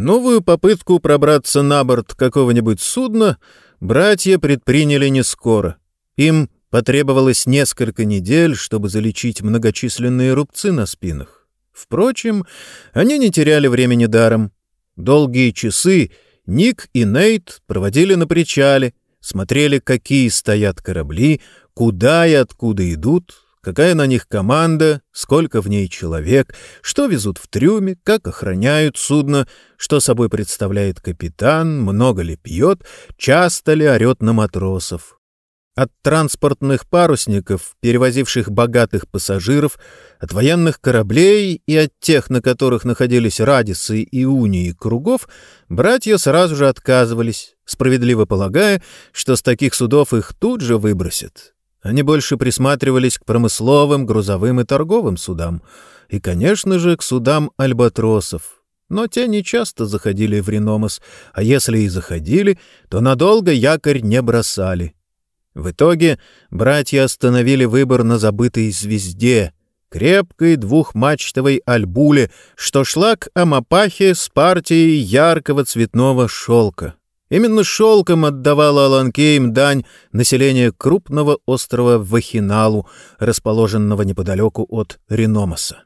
Новую попытку пробраться на борт какого-нибудь судна братья предприняли не скоро. Им потребовалось несколько недель, чтобы залечить многочисленные рубцы на спинах. Впрочем, они не теряли времени даром. Долгие часы Ник и Нейт проводили на причале, смотрели, какие стоят корабли, куда и откуда идут, какая на них команда, сколько в ней человек, что везут в трюме, как охраняют судно, что собой представляет капитан, много ли пьет, часто ли орет на матросов. От транспортных парусников, перевозивших богатых пассажиров, от военных кораблей и от тех, на которых находились радисы и унии кругов, братья сразу же отказывались, справедливо полагая, что с таких судов их тут же выбросят. Они больше присматривались к промысловым, грузовым и торговым судам, и, конечно же, к судам альбатросов. Но те не часто заходили в Реномас, а если и заходили, то надолго якорь не бросали. В итоге братья остановили выбор на забытой звезде — крепкой двухмачтовой альбуле, что шла к Амапахе с партией яркого цветного шелка. Именно шелком отдавала Аланкейм дань население крупного острова Вахиналу, расположенного неподалеку от Реномаса.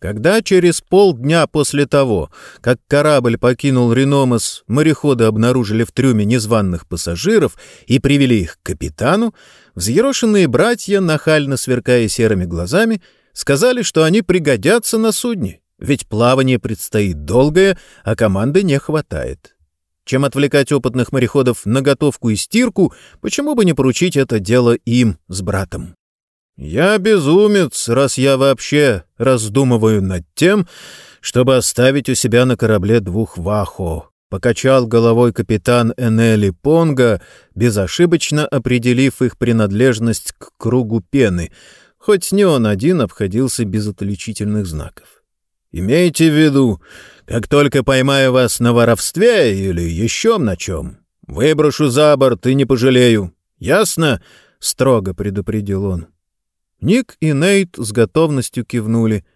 Когда через полдня после того, как корабль покинул Реномас, мореходы обнаружили в трюме незваных пассажиров и привели их к капитану, взъерошенные братья, нахально сверкая серыми глазами, сказали, что они пригодятся на судне, ведь плавание предстоит долгое, а команды не хватает. Чем отвлекать опытных мореходов на готовку и стирку, почему бы не поручить это дело им с братом? «Я безумец, раз я вообще раздумываю над тем, чтобы оставить у себя на корабле двух вахо», — покачал головой капитан Энели Понга, безошибочно определив их принадлежность к кругу пены, хоть не он один обходился без отличительных знаков. Имейте в виду, как только поймаю вас на воровстве или еще на чем, выброшу за борт и не пожалею. Ясно?» — строго предупредил он. Ник и Нейт с готовностью кивнули.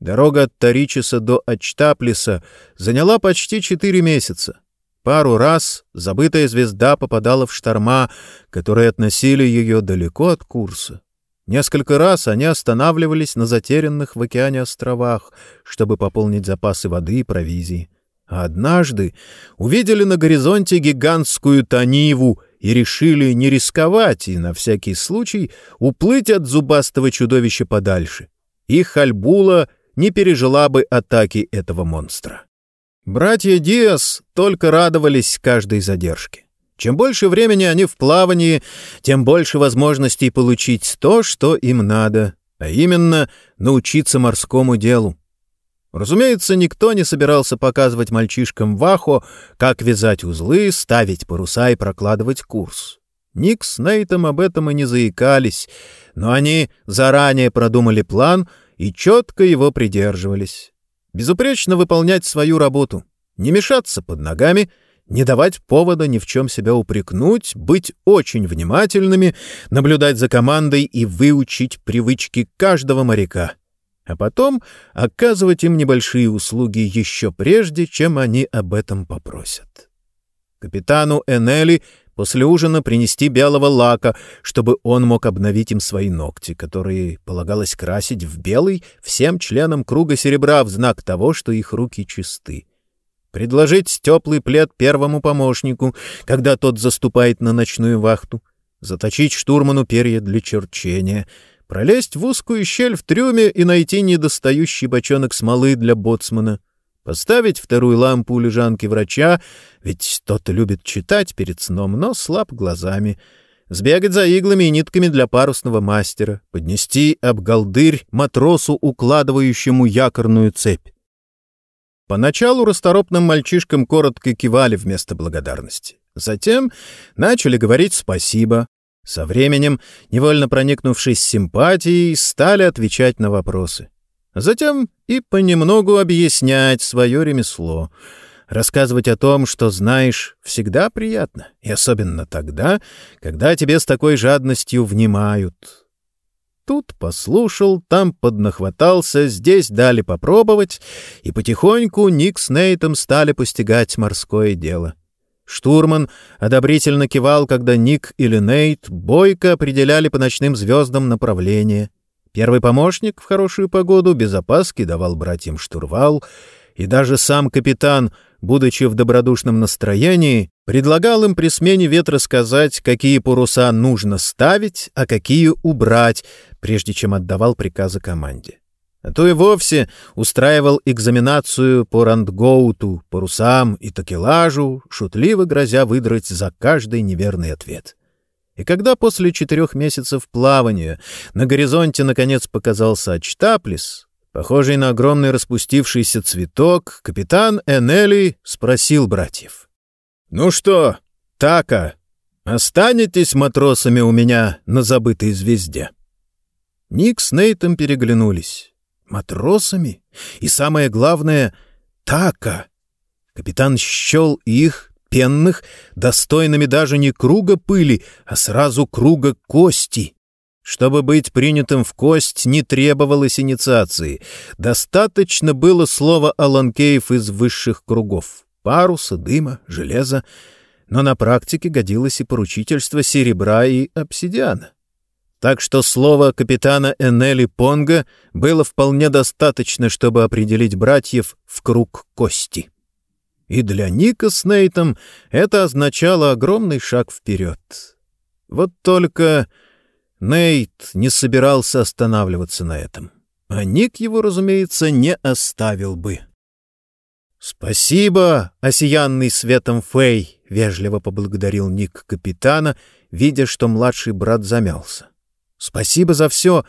Дорога от Таричеса до Ачтаплиса заняла почти четыре месяца. Пару раз забытая звезда попадала в шторма, которые относили ее далеко от курса. Несколько раз они останавливались на затерянных в океане островах, чтобы пополнить запасы воды и провизии. А однажды увидели на горизонте гигантскую Таниву и решили не рисковать и на всякий случай уплыть от зубастого чудовища подальше. Их Хальбула не пережила бы атаки этого монстра. Братья Диас только радовались каждой задержке. Чем больше времени они в плавании, тем больше возможностей получить то, что им надо, а именно научиться морскому делу. Разумеется, никто не собирался показывать мальчишкам Вахо, как вязать узлы, ставить паруса и прокладывать курс. Ник с Нейтом об этом и не заикались, но они заранее продумали план и четко его придерживались. Безупречно выполнять свою работу, не мешаться под ногами — не давать повода ни в чем себя упрекнуть, быть очень внимательными, наблюдать за командой и выучить привычки каждого моряка, а потом оказывать им небольшие услуги еще прежде, чем они об этом попросят. Капитану Энели после ужина принести белого лака, чтобы он мог обновить им свои ногти, которые полагалось красить в белый всем членам круга серебра в знак того, что их руки чисты предложить теплый плед первому помощнику, когда тот заступает на ночную вахту, заточить штурману перья для черчения, пролезть в узкую щель в трюме и найти недостающий бочонок смолы для боцмана, поставить вторую лампу у лежанки врача, ведь тот любит читать перед сном, но слаб глазами, сбегать за иглами и нитками для парусного мастера, поднести обгалдырь матросу, укладывающему якорную цепь. Поначалу расторопным мальчишкам коротко кивали вместо благодарности. Затем начали говорить «спасибо». Со временем, невольно проникнувшись симпатией, стали отвечать на вопросы. Затем и понемногу объяснять свое ремесло. Рассказывать о том, что знаешь, всегда приятно, и особенно тогда, когда тебе с такой жадностью внимают. Тут послушал, там поднахватался, здесь дали попробовать, и потихоньку Ник с Нейтом стали постигать морское дело. Штурман одобрительно кивал, когда Ник или Нейт бойко определяли по ночным звездам направление. Первый помощник в хорошую погоду без опаски давал братьям штурвал, и даже сам капитан, будучи в добродушном настроении, предлагал им при смене ветра сказать, какие паруса нужно ставить, а какие убрать, прежде чем отдавал приказы команде. А то и вовсе устраивал экзаменацию по рандгоуту, парусам и такелажу, шутливо грозя выдрать за каждый неверный ответ. И когда после четырех месяцев плавания на горизонте наконец показался Ачтаплис, похожий на огромный распустившийся цветок, капитан Энели спросил братьев. «Ну что, Така, останетесь матросами у меня на забытой звезде?» Ник с Нейтом переглянулись. Матросами? И самое главное — Така. Капитан счел их, пенных, достойными даже не круга пыли, а сразу круга кости. Чтобы быть принятым в кость, не требовалось инициации. Достаточно было слова Аланкеев из высших кругов — паруса, дыма, железа. Но на практике годилось и поручительство серебра и обсидиана так что слово капитана Энели Понга было вполне достаточно, чтобы определить братьев в круг кости. И для Ника с Нейтом это означало огромный шаг вперед. Вот только Нейт не собирался останавливаться на этом, а Ник его, разумеется, не оставил бы. «Спасибо, осиянный светом Фэй!» — вежливо поблагодарил Ник капитана, видя, что младший брат замялся. Спасибо за все,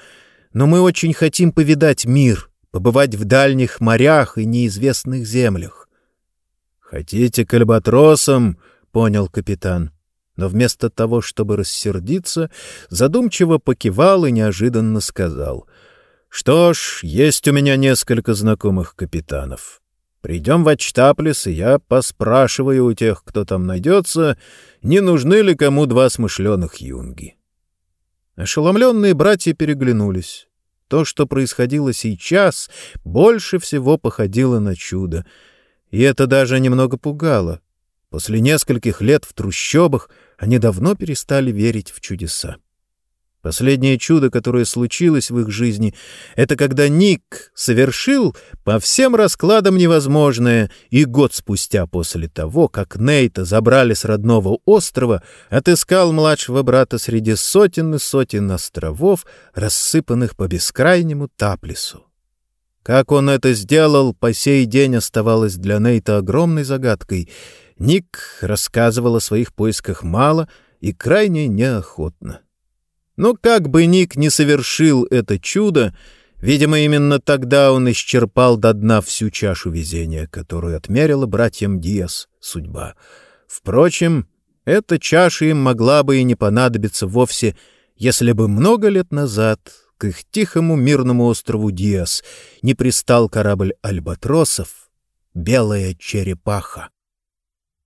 но мы очень хотим повидать мир, побывать в дальних морях и неизвестных землях. — Хотите к альбатросам? — понял капитан. Но вместо того, чтобы рассердиться, задумчиво покивал и неожиданно сказал. — Что ж, есть у меня несколько знакомых капитанов. Придем в Ачтаплес, и я поспрашиваю у тех, кто там найдется, не нужны ли кому два смышленых юнги. Ошеломленные братья переглянулись. То, что происходило сейчас, больше всего походило на чудо. И это даже немного пугало. После нескольких лет в трущобах они давно перестали верить в чудеса. Последнее чудо, которое случилось в их жизни, это когда Ник совершил по всем раскладам невозможное, и год спустя после того, как Нейта забрали с родного острова, отыскал младшего брата среди сотен и сотен островов, рассыпанных по бескрайнему Таплису. Как он это сделал, по сей день оставалось для Нейта огромной загадкой. Ник рассказывал о своих поисках мало и крайне неохотно. Но как бы Ник не совершил это чудо, видимо, именно тогда он исчерпал до дна всю чашу везения, которую отмерила братьям Диас судьба. Впрочем, эта чаша им могла бы и не понадобиться вовсе, если бы много лет назад к их тихому мирному острову Диас не пристал корабль альбатросов «Белая черепаха».